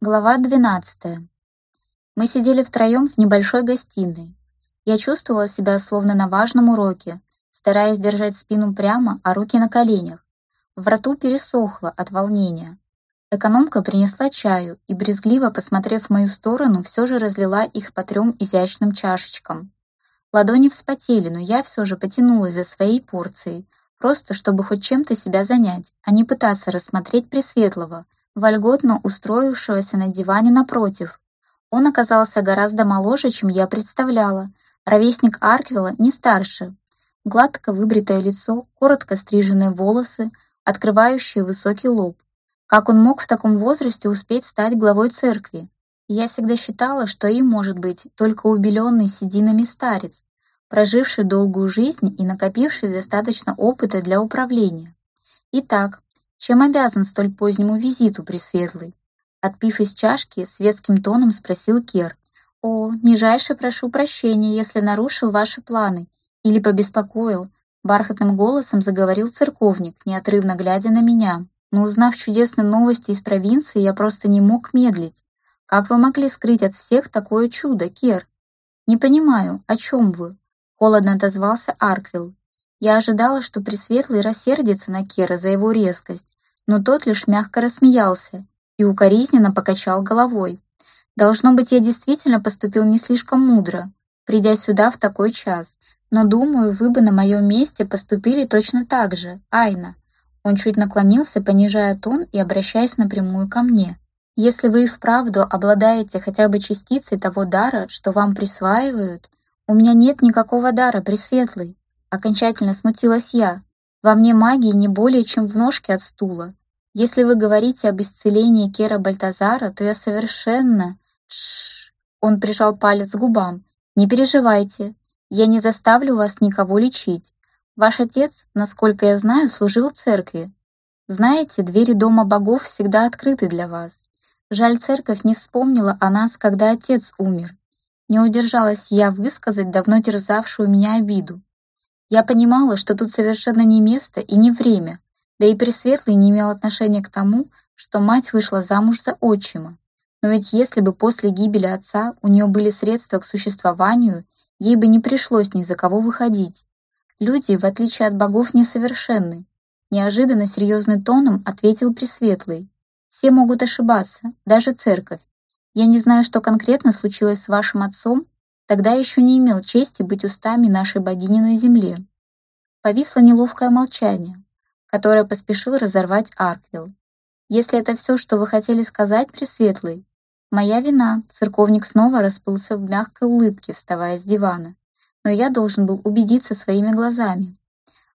Глава 12. Мы сидели втроем в небольшой гостиной. Я чувствовала себя словно на важном уроке, стараясь держать спину прямо, а руки на коленях. В рту пересохло от волнения. Экономка принесла чаю и, брезгливо посмотрев в мою сторону, все же разлила их по трем изящным чашечкам. Ладони вспотели, но я все же потянулась за своей порцией, просто чтобы хоть чем-то себя занять, а не пытаться рассмотреть Пресветлого — вольготно устроившегося на диване напротив. Он оказался гораздо моложе, чем я представляла. Ровесник Арквилла не старше. Гладко выбритое лицо, коротко стриженные волосы, открывающие высокий лоб. Как он мог в таком возрасте успеть стать главой церкви? Я всегда считала, что им может быть только убеленный сединами старец, проживший долгую жизнь и накопивший достаточно опыта для управления. Итак, чем обязан столь позднему визиту, Пресветлый? Отпив из чашки, светским тоном спросил Кер. «О, нижайше прошу прощения, если нарушил ваши планы или побеспокоил», бархатным голосом заговорил церковник, неотрывно глядя на меня. Но узнав чудесные новости из провинции, я просто не мог медлить. «Как вы могли скрыть от всех такое чудо, Кер?» «Не понимаю, о чем вы?» Холодно отозвался Арквилл. Я ожидала, что Пресветлый рассердится на Кера за его резкость, но тот лишь мягко рассмеялся и укоризненно покачал головой. Должно быть, я действительно поступил не слишком мудро, придя сюда в такой час. Но, думаю, вы бы на моем месте поступили точно так же, Айна. Он чуть наклонился, понижая тон и обращаясь напрямую ко мне. Если вы и вправду обладаете хотя бы частицей того дара, что вам присваивают, у меня нет никакого дара, Пресветлый. Окончательно смутилась я. Во мне магии не более, чем в ножке от стула. Если вы говорите об исцелении Кера Бальтазара, то я совершенно... Шш. Он прижал палец к губам. Не переживайте. Я не заставлю вас никого лечить. Ваш отец, насколько я знаю, служил церкви. Знаете, двери дома богов всегда открыты для вас. Жаль, церковь не вспомнила о нас, когда отец умер. Не удержалась я высказать давно терзавшую меня обиду. Я понимала, что тут совершенно не место и не время, да и Пресветлый не имел отношения к тому, что мать вышла замуж за отчима. Но ведь если бы после гибели отца у нее были средства к существованию, ей бы не пришлось ни за кого выходить. Люди, в отличие от богов, несовершенны. Неожиданно серьезным тоном ответил Пресветлый. Все могут ошибаться, даже церковь. Я не знаю, что конкретно случилось с вашим отцом, Тогда еще не имел чести быть устами нашей богини на земле. Повисло неловкое молчание, которое поспешил разорвать Арквилл. «Если это все, что вы хотели сказать, Пресветлый, моя вина», церковник снова расплылся в мягкой улыбке, вставая с дивана. «Но я должен был убедиться своими глазами.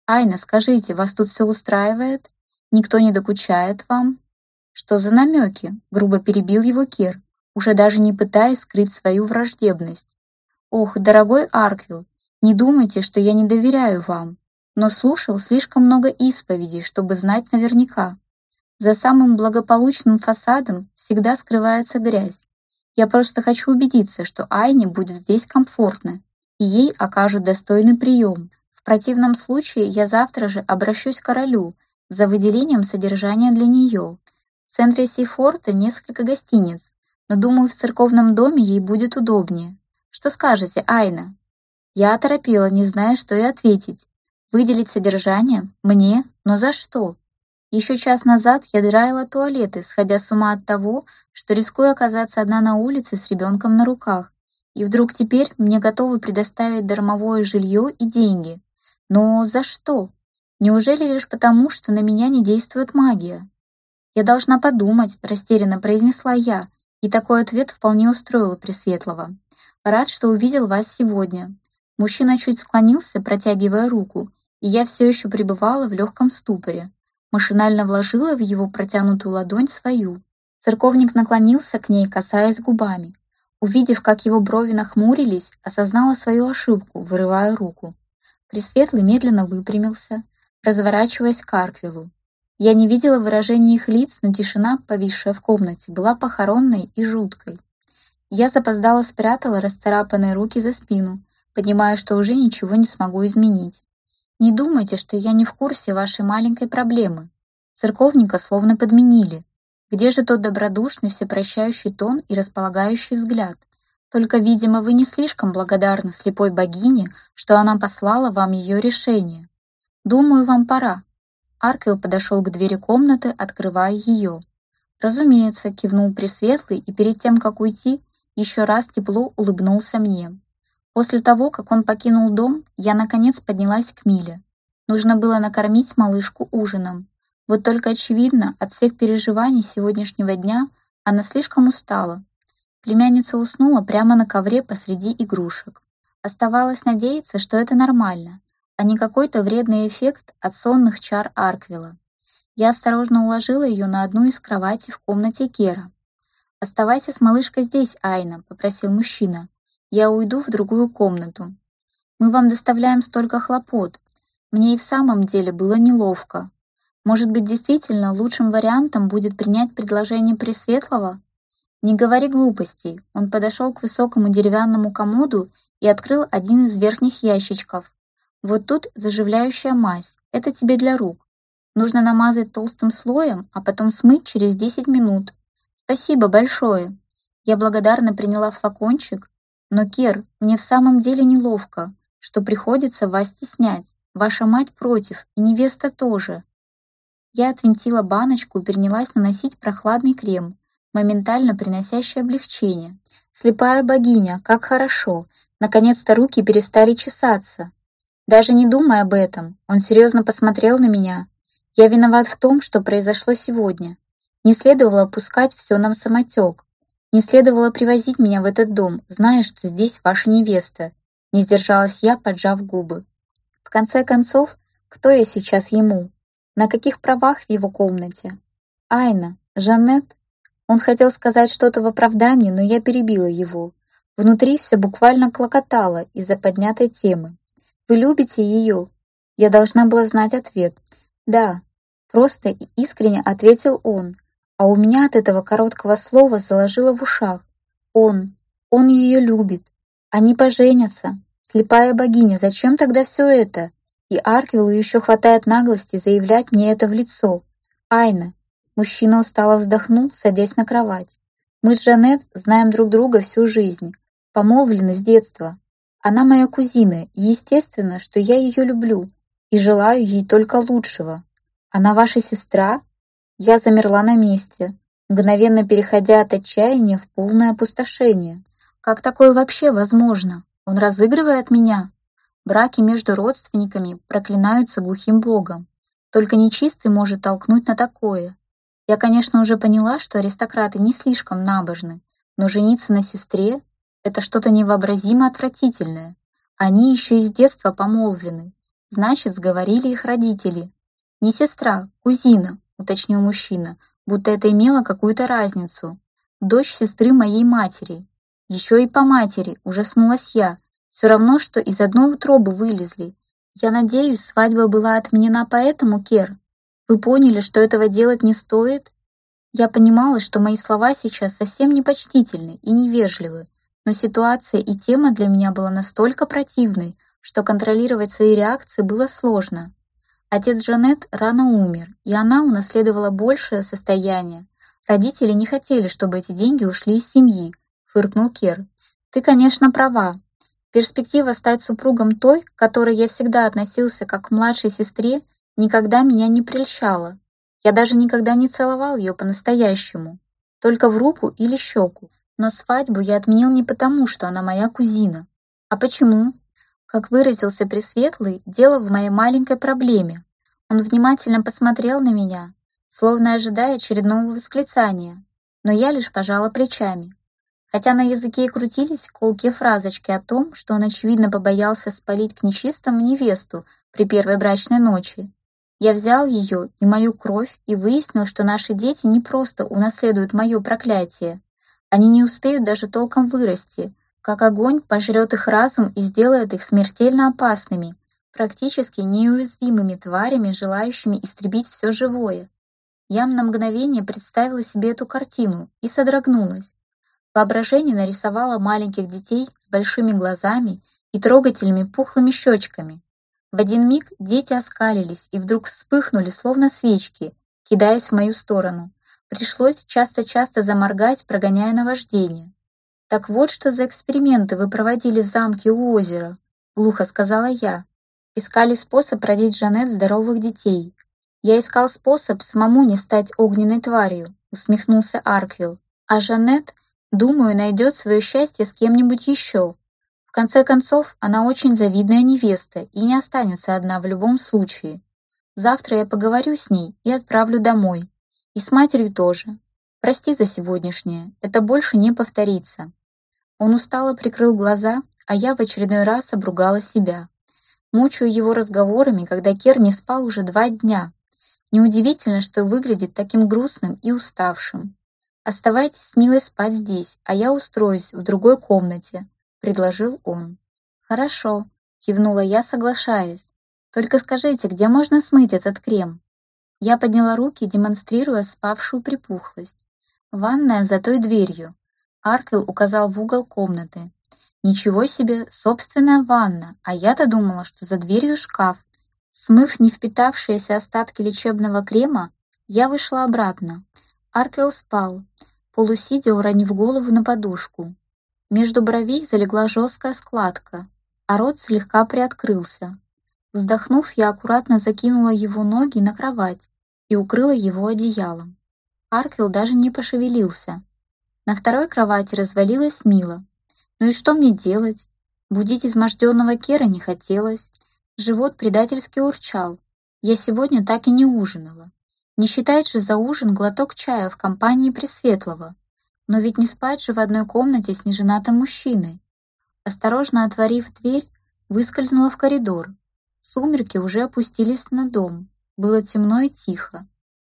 Айна, скажите, вас тут все устраивает? Никто не докучает вам?» «Что за намеки?» — грубо перебил его Кир, уже даже не пытаясь скрыть свою враждебность. «Ох, дорогой Арквилл, не думайте, что я не доверяю вам, но слушал слишком много исповедей, чтобы знать наверняка. За самым благополучным фасадом всегда скрывается грязь. Я просто хочу убедиться, что Айне будет здесь комфортно, и ей окажут достойный прием. В противном случае я завтра же обращусь к королю за выделением содержания для нее. В центре Сейфорта несколько гостиниц, но думаю, в церковном доме ей будет удобнее. Что скажете, Айна?» Я оторопела, не зная, что и ответить. Выделить содержание? Мне? Но за что? Еще час назад я драила туалеты, сходя с ума от того, что рискую оказаться одна на улице с ребенком на руках. И вдруг теперь мне готовы предоставить дармовое жилье и деньги. Но за что? Неужели лишь потому, что на меня не действует магия? Я должна подумать, растерянно произнесла я, и такой ответ вполне устроил Пресветлого. Рад, что увидел вас сегодня. Мужчина чуть склонился, протягивая руку, и я все еще пребывала в легком ступоре. Машинально вложила в его протянутую ладонь свою. Церковник наклонился к ней, касаясь губами. Увидев, как его брови нахмурились, осознала свою ошибку, вырывая руку. Пресветлый медленно выпрямился, разворачиваясь к Арквилу. Я не видела выражения их лиц, но тишина, повисшая в комнате, была похоронной и жуткой. Я запоздала спрятала расцарапанные руки за спину, понимая, что уже ничего не смогу изменить. Не думайте, что я не в курсе вашей маленькой проблемы. Церковника словно подменили. Где же тот добродушный, всепрощающий тон и располагающий взгляд? Только, видимо, вы не слишком благодарны слепой богине, что она послала вам ее решение. Думаю, вам пора. Аркел подошел к двери комнаты, открывая ее. Разумеется, кивнул Пресветлый и перед тем, как уйти, еще раз тепло улыбнулся мне. После того, как он покинул дом, я наконец поднялась к Миле. Нужно было накормить малышку ужином. Вот только очевидно, от всех переживаний сегодняшнего дня она слишком устала. Племянница уснула прямо на ковре посреди игрушек. Оставалось надеяться, что это нормально, а не какой-то вредный эффект от сонных чар Арквила. Я осторожно уложила ее на одну из кроватей в комнате Кера. «Оставайся с малышкой здесь, Айна», — попросил мужчина. «Я уйду в другую комнату. Мы вам доставляем столько хлопот. Мне и в самом деле было неловко. Может быть, действительно лучшим вариантом будет принять предложение Пресветлого? Не говори глупостей. Он подошел к высокому деревянному комоду и открыл один из верхних ящичков. Вот тут заживляющая мазь. Это тебе для рук. Нужно намазать толстым слоем, а потом смыть через 10 минут. Спасибо большое. Я благодарно приняла флакончик, но, Кер, мне в самом деле неловко, что приходится вас стеснять. Ваша мать против, и невеста тоже. Я отвинтила баночку и принялась наносить прохладный крем, моментально приносящий облегчение. Слепая богиня, как хорошо. Наконец-то руки перестали чесаться. Даже не думая об этом, он серьезно посмотрел на меня, я виноват в том, что произошло сегодня. Не следовало опускать все нам самотек. Не следовало привозить меня в этот дом, зная, что здесь ваша невеста. Не сдержалась я, поджав губы. В конце концов, кто я сейчас ему? На каких правах в его комнате? Айна, Жанет? Он хотел сказать что-то в оправдании, но я перебила его. Внутри все буквально клокотало из-за поднятой темы. Вы любите ее? Я должна была знать ответ. «Да», — просто и искренне ответил он, а у меня от этого короткого слова заложило в ушах. «Он, он ее любит. Они поженятся. Слепая богиня, зачем тогда все это?» И Арквиллу еще хватает наглости заявлять мне это в лицо. «Айна». Мужчина устало вздохнул, садясь на кровать. «Мы с Жанет знаем друг друга всю жизнь. Помолвлены с детства. Она моя кузина, естественно, что я ее люблю и желаю ей только лучшего. Она ваша сестра?» Я замерла на месте, мгновенно переходя от отчаяния в полное опустошение. «Как такое вообще возможно? Он разыгрывает меня?» Браки между родственниками проклинаются глухим богом. Только нечистый может толкнуть на такое. Я, конечно, уже поняла, что аристократы не слишком набожны, но жениться на сестре — это что-то невообразимо отвратительное. Они еще и с детства помолвлены, Значит, сговорили их родители. Не сестра, кузина, уточнил мужчина, будто это имело какую-то разницу. Дочь сестры моей матери. Еще и по матери, ужаснулась я. Все равно, что из одной утробы вылезли. Я надеюсь, свадьба была отменена поэтому, Кер. Вы поняли, что этого делать не стоит? Я понимала, что мои слова сейчас совсем непочтительны и невежливы, но ситуация и тема для меня была настолько противной, что контролировать свои реакции было сложно. Отец Жанет рано умер, и она унаследовала большее состояние. Родители не хотели, чтобы эти деньги ушли из семьи, фыркнул Кер. Ты, конечно, права. Перспектива стать супругом той, к которой я всегда относился как к младшей сестре, никогда меня не прельщала. Я даже никогда не целовал ее по-настоящему, только в руку или щеку. Но свадьбу я отменил не потому, что она моя кузина. А почему? Как выразился Пресветлый, дело в моей маленькой проблеме. Он внимательно посмотрел на меня, словно ожидая очередного восклицания, но я лишь пожала плечами. Хотя на языке и крутились колкие фразочки о том, что он очевидно побоялся спалить к нечистому невесту при первой брачной ночи. Я взял ее и мою кровь и выяснил, что наши дети не просто унаследуют мое проклятие. Они не успеют даже толком вырасти, как огонь пожрет их разум и сделает их смертельно опасными, практически неуязвимыми тварями, желающими истребить все живое. Я на мгновение представила себе эту картину и содрогнулась. Воображение нарисовало маленьких детей с большими глазами и трогательными пухлыми щечками. В один миг дети оскалились и вдруг вспыхнули, словно свечки, кидаясь в мою сторону. Пришлось часто-часто заморгать, прогоняя наваждение. «Так вот, что за эксперименты вы проводили в замке у озера», — глухо сказала я. «Искали способ родить Жанет здоровых детей. Я искал способ самому не стать огненной тварью», — усмехнулся Арквилл. «А Жанет, думаю, найдет свое счастье с кем-нибудь еще. В конце концов, она очень завидная невеста и не останется одна в любом случае. Завтра я поговорю с ней и отправлю домой. И с матерью тоже. Прости за сегодняшнее, это больше не повторится. Он устало прикрыл глаза, а я в очередной раз обругала себя. Мучаю его разговорами, когда Кер не спал уже два дня. Неудивительно, что выглядит таким грустным и уставшим. Оставайтесь с Милой спать здесь, а я устроюсь в другой комнате, предложил он. «Хорошо», — кивнула я, соглашаясь. «Только скажите, где можно смыть этот крем?» Я подняла руки, демонстрируя спавшую припухлость. «Ванная за той дверью», — Арквилл указал в угол комнаты. «Ничего себе, собственная ванна, а я-то думала, что за дверью шкаф». Смыв не впитавшиеся остатки лечебного крема, я вышла обратно. Арквилл спал, полусидя уронив голову на подушку. Между бровей залегла жесткая складка, а рот слегка приоткрылся. Вздохнув, я аккуратно закинула его ноги на кровать и укрыла его одеялом. Арквилл даже не пошевелился. На второй кровати развалилась Мила. Ну и что мне делать? Будить изможденного Кера не хотелось. Живот предательски урчал. Я сегодня так и не ужинала. Не считать же за ужин глоток чая в компании Пресветлого. Но ведь не спать же в одной комнате с неженатым мужчиной. Осторожно отворив дверь, выскользнула в коридор. Сумерки уже опустились на дом. Было темно и тихо.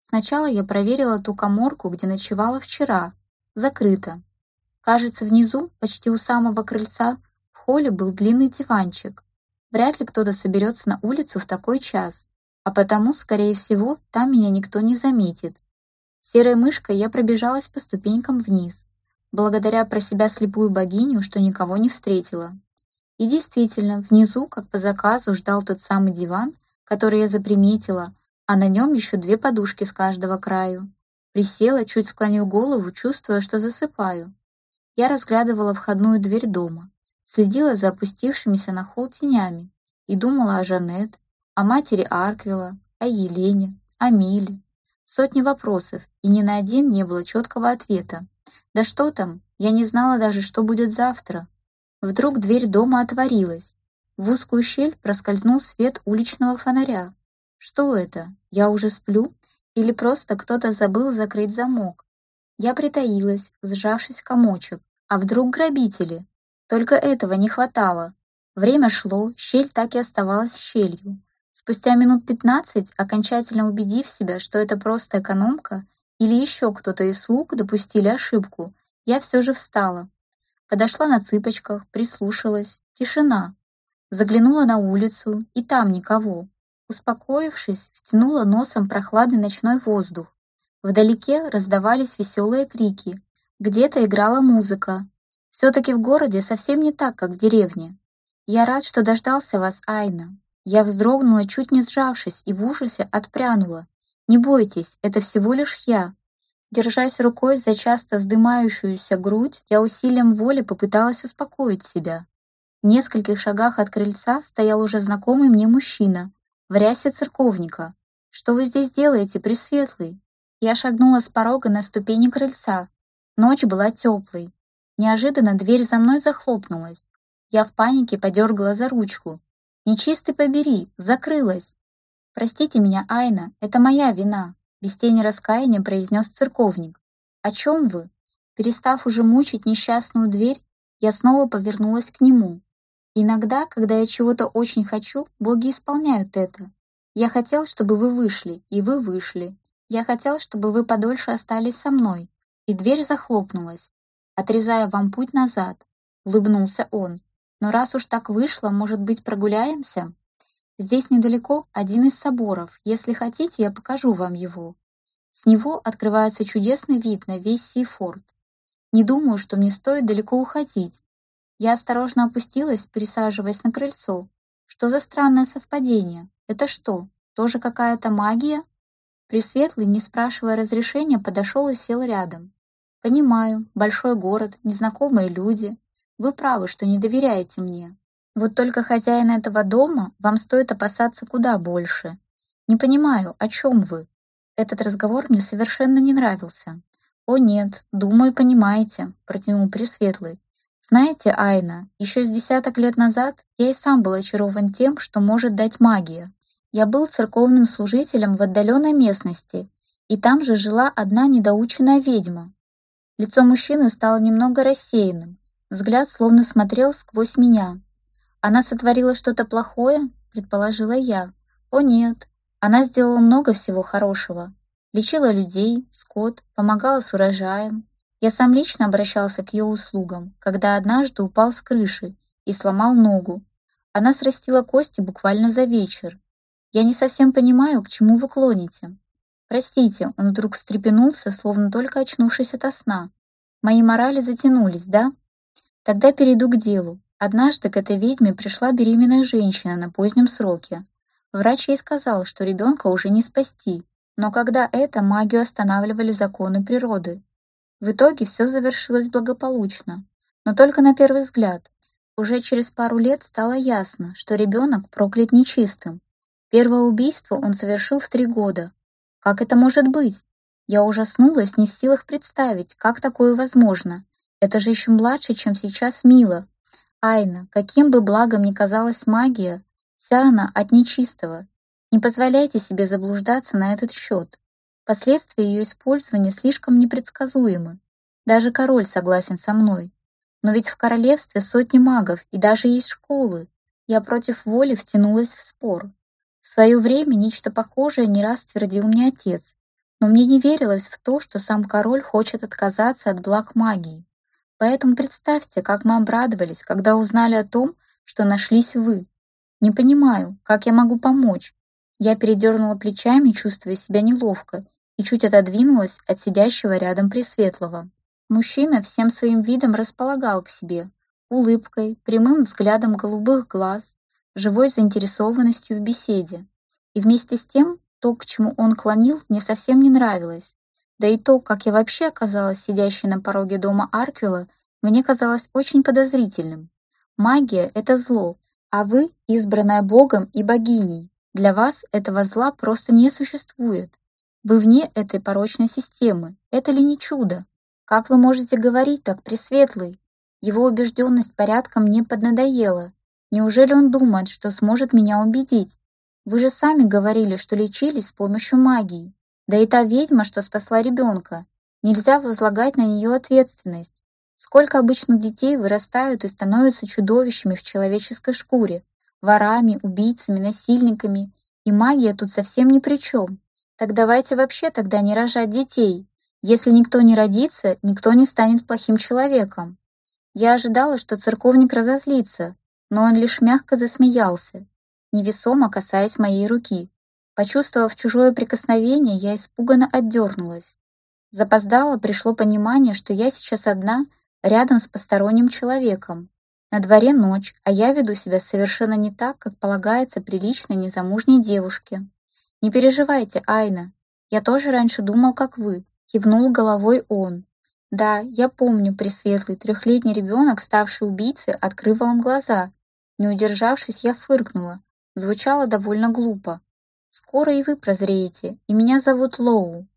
Сначала я проверила ту коморку, где ночевала вчера. Закрыто. Кажется, внизу, почти у самого крыльца, в холле был длинный диванчик. Вряд ли кто-то соберется на улицу в такой час, а потому, скорее всего, там меня никто не заметит. Серой мышкой я пробежалась по ступенькам вниз, благодаря про себя слепую богиню, что никого не встретила. И действительно, внизу, как по заказу, ждал тот самый диван, который я заприметила, а на нем еще две подушки с каждого краю. Присела, чуть склонив голову, чувствуя, что засыпаю. Я разглядывала входную дверь дома, следила за опустившимися на холл тенями и думала о Жанет, о матери Арквила, о Елене, о Миле, Сотни вопросов, и ни на один не было четкого ответа. Да что там, я не знала даже, что будет завтра. Вдруг дверь дома отворилась. В узкую щель проскользнул свет уличного фонаря. Что это? Я уже сплю? Или просто кто-то забыл закрыть замок? Я притаилась, сжавшись в комочек. А вдруг грабители? Только этого не хватало. Время шло, щель так и оставалась щелью. Спустя минут пятнадцать, окончательно убедив себя, что это просто экономка или еще кто-то из слуг допустили ошибку, я все же встала. Подошла на цыпочках, прислушалась. Тишина. Заглянула на улицу, и там никого. Успокоившись, втянула носом прохладный ночной воздух. Вдалеке раздавались веселые крики. Где-то играла музыка. Все-таки в городе совсем не так, как в деревне. Я рад, что дождался вас, Айна. Я вздрогнула, чуть не сжавшись, и в ужасе отпрянула. «Не бойтесь, это всего лишь я». Держась рукой за часто вздымающуюся грудь, я усилием воли попыталась успокоить себя. В нескольких шагах от крыльца стоял уже знакомый мне мужчина, в рясе церковника. «Что вы здесь делаете, Пресветлый?» Я шагнула с порога на ступени крыльца. Ночь была теплой. Неожиданно дверь за мной захлопнулась. Я в панике подергала за ручку, Нечистый побери, закрылась. Простите меня, Айна, это моя вина, без тени раскаяния произнес церковник. О чем вы? Перестав уже мучить несчастную дверь, я снова повернулась к нему. Иногда, когда я чего-то очень хочу, боги исполняют это. Я хотел, чтобы вы вышли, и вы вышли. Я хотел, чтобы вы подольше остались со мной. И дверь захлопнулась, отрезая вам путь назад. Улыбнулся он. Но раз уж так вышло, может быть, прогуляемся? Здесь недалеко один из соборов. Если хотите, я покажу вам его. С него открывается чудесный вид на весь Сифорд. Не думаю, что мне стоит далеко уходить. Я осторожно опустилась, присаживаясь на крыльцо. Что за странное совпадение? Это что, тоже какая-то магия? Пресветлый, не спрашивая разрешения, подошел и сел рядом. «Понимаю, большой город, незнакомые люди. Вы правы, что не доверяете мне. Вот только хозяин этого дома вам стоит опасаться куда больше. Не понимаю, о чем вы? Этот разговор мне совершенно не нравился. «О нет, думаю, понимаете», — протянул Пресветлый. «Знаете, Айна, еще с десяток лет назад я и сам был очарован тем, что может дать магия. Я был церковным служителем в отдаленной местности, и там же жила одна недоученная ведьма. Лицо мужчины стало немного рассеянным, взгляд словно смотрел сквозь меня. Она сотворила что-то плохое, предположила я. О нет, она сделала много всего хорошего. Лечила людей, скот, помогала с урожаем. Я сам лично обращался к ее услугам, когда однажды упал с крыши и сломал ногу. Она срастила кости буквально за вечер. Я не совсем понимаю, к чему вы клоните. Простите, он вдруг встрепенулся, словно только очнувшись ото сна. Мои морали затянулись, да? Тогда перейду к делу. Однажды к этой ведьме пришла беременная женщина на позднем сроке. Врач ей сказал, что ребенка уже не спасти, но когда это, магию останавливали законы природы. В итоге все завершилось благополучно, но только на первый взгляд. Уже через пару лет стало ясно, что ребенок проклят нечистым. Первое убийство он совершил в три года. Как это может быть? Я ужаснулась, не в силах представить, как такое возможно. Это же еще младше, чем сейчас Мила. Айна, каким бы благом ни казалась магия, вся она от нечистого, не позволяйте себе заблуждаться на этот счет. Последствия ее использования слишком непредсказуемы. Даже король согласен со мной. Но ведь в королевстве сотни магов и даже есть школы. Я против воли втянулась в спор. В свое время нечто похожее не раз твердил мне отец, но мне не верилось в то, что сам король хочет отказаться от благ магии. Поэтому представьте, как мы обрадовались, когда узнали о том, что нашлись вы. Не понимаю, как я могу помочь, я передернула плечами, чувствуя себя неловко, и чуть отодвинулась от сидящего рядом Пресветлого. Мужчина всем своим видом располагал к себе, улыбкой, прямым взглядом голубых глаз, живой заинтересованностью в беседе. И вместе с тем, то, к чему он клонил, мне совсем не нравилось. Да и то, как я вообще оказалась сидящей на пороге дома Арквилла, мне казалось очень подозрительным. Магия — это зло, а вы — избранная Богом и богиней. Для вас этого зла просто не существует. Вы вне этой порочной системы. Это ли не чудо? Как вы можете говорить так, Пресветлый? Его убежденность порядком мне поднадоела. Неужели он думает, что сможет меня убедить? Вы же сами говорили, что лечились с помощью магии. Да и та ведьма, что спасла ребенка. Нельзя возлагать на нее ответственность. Сколько обычных детей вырастают и становятся чудовищами в человеческой шкуре, ворами, убийцами, насильниками, и магия тут совсем ни при чем. Так давайте вообще тогда не рожать детей. Если никто не родится, никто не станет плохим человеком. Я ожидала, что церковник разозлится, но он лишь мягко засмеялся, невесомо касаясь моей руки. Почувствовав чужое прикосновение, я испуганно отдернулась. Запоздало пришло понимание, что я сейчас одна, рядом с посторонним человеком. На дворе ночь, а я веду себя совершенно не так, как полагается приличной незамужней девушке. Не переживайте, Айна. Я тоже раньше думал, как вы. Кивнул головой он. Да, я помню, пресветлый трехлетний ребенок, ставший убийцей, открыв вам глаза. Не удержавшись, я фыркнула. Звучало довольно глупо. Скоро и вы прозреете, и меня зовут Лоу.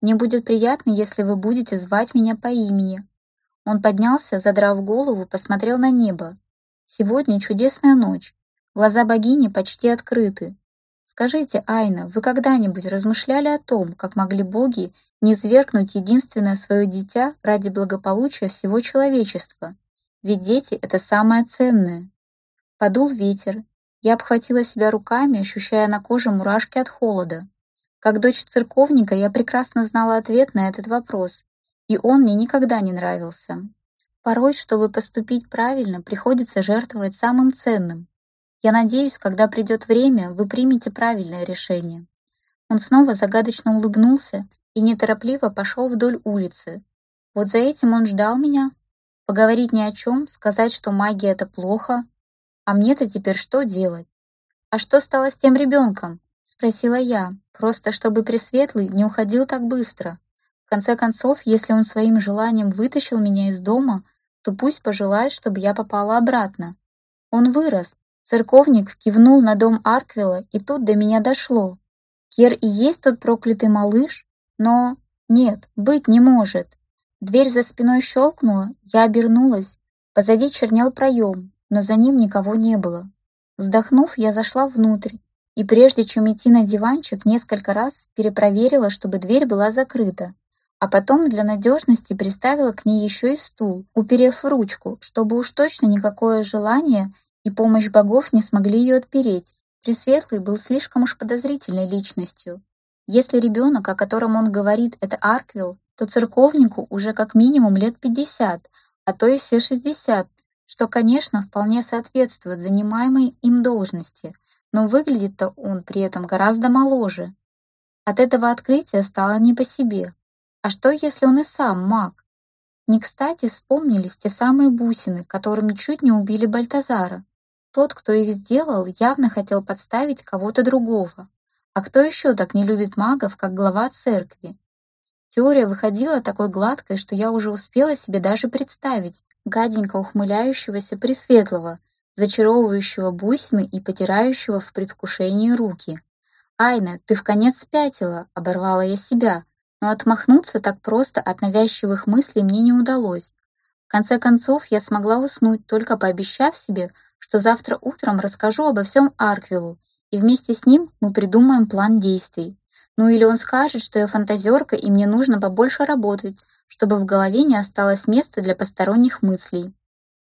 Мне будет приятно, если вы будете звать меня по имени, он поднялся, задрав голову, посмотрел на небо. Сегодня чудесная ночь. Глаза богини почти открыты. Скажите, Айна, вы когда-нибудь размышляли о том, как могли боги не свергнуть единственное свое дитя ради благополучия всего человечества? Ведь дети — это самое ценное. Подул ветер. Я обхватила себя руками, ощущая на коже мурашки от холода. Как дочь церковника я прекрасно знала ответ на этот вопрос, и он мне никогда не нравился. Порой, чтобы поступить правильно, приходится жертвовать самым ценным. Я надеюсь, когда придет время, вы примете правильное решение. Он снова загадочно улыбнулся и неторопливо пошел вдоль улицы. Вот за этим он ждал меня. Поговорить ни о чем, сказать, что магия — это плохо. А мне-то теперь что делать? А что стало с тем ребенком? — спросила я, просто чтобы Пресветлый не уходил так быстро. В конце концов, если он своим желанием вытащил меня из дома, то пусть пожелает, чтобы я попала обратно. Он вырос. Церковник кивнул на дом Арквилла, и тут до меня дошло. Кер и есть тот проклятый малыш, но нет, быть не может. Дверь за спиной щелкнула, я обернулась. Позади чернел проем, но за ним никого не было. Вздохнув, я зашла внутрь, и прежде чем идти на диванчик, несколько раз перепроверила, чтобы дверь была закрыта, а потом для надежности приставила к ней еще и стул, уперев ручку, чтобы уж точно никакое желание и помощь богов не смогли ее отпереть. Пресветлый был слишком уж подозрительной личностью. Если ребенок, о котором он говорит, это Арквилл, то церковнику уже как минимум лет 50, а то и все 60, что, конечно, вполне соответствует занимаемой им должности, но выглядит-то он при этом гораздо моложе. От этого открытия стало не по себе. А что, если он и сам маг? Не кстати вспомнились те самые бусины, которыми чуть не убили Бальтазара. Тот, кто их сделал, явно хотел подставить кого-то другого. А кто еще так не любит магов, как глава церкви? Теория выходила такой гладкой, что я уже успела себе даже представить гаденько ухмыляющегося Пресветлого, зачаровывающего бусины и потирающего в предвкушении руки. «Айна, ты в конец спятила!» — оборвала я себя, но отмахнуться так просто от навязчивых мыслей мне не удалось. В конце концов, я смогла уснуть, только пообещав себе, что завтра утром расскажу обо всем Арквиллу, и вместе с ним мы придумаем план действий. Ну или он скажет, что я фантазерка и мне нужно побольше работать, чтобы в голове не осталось места для посторонних мыслей.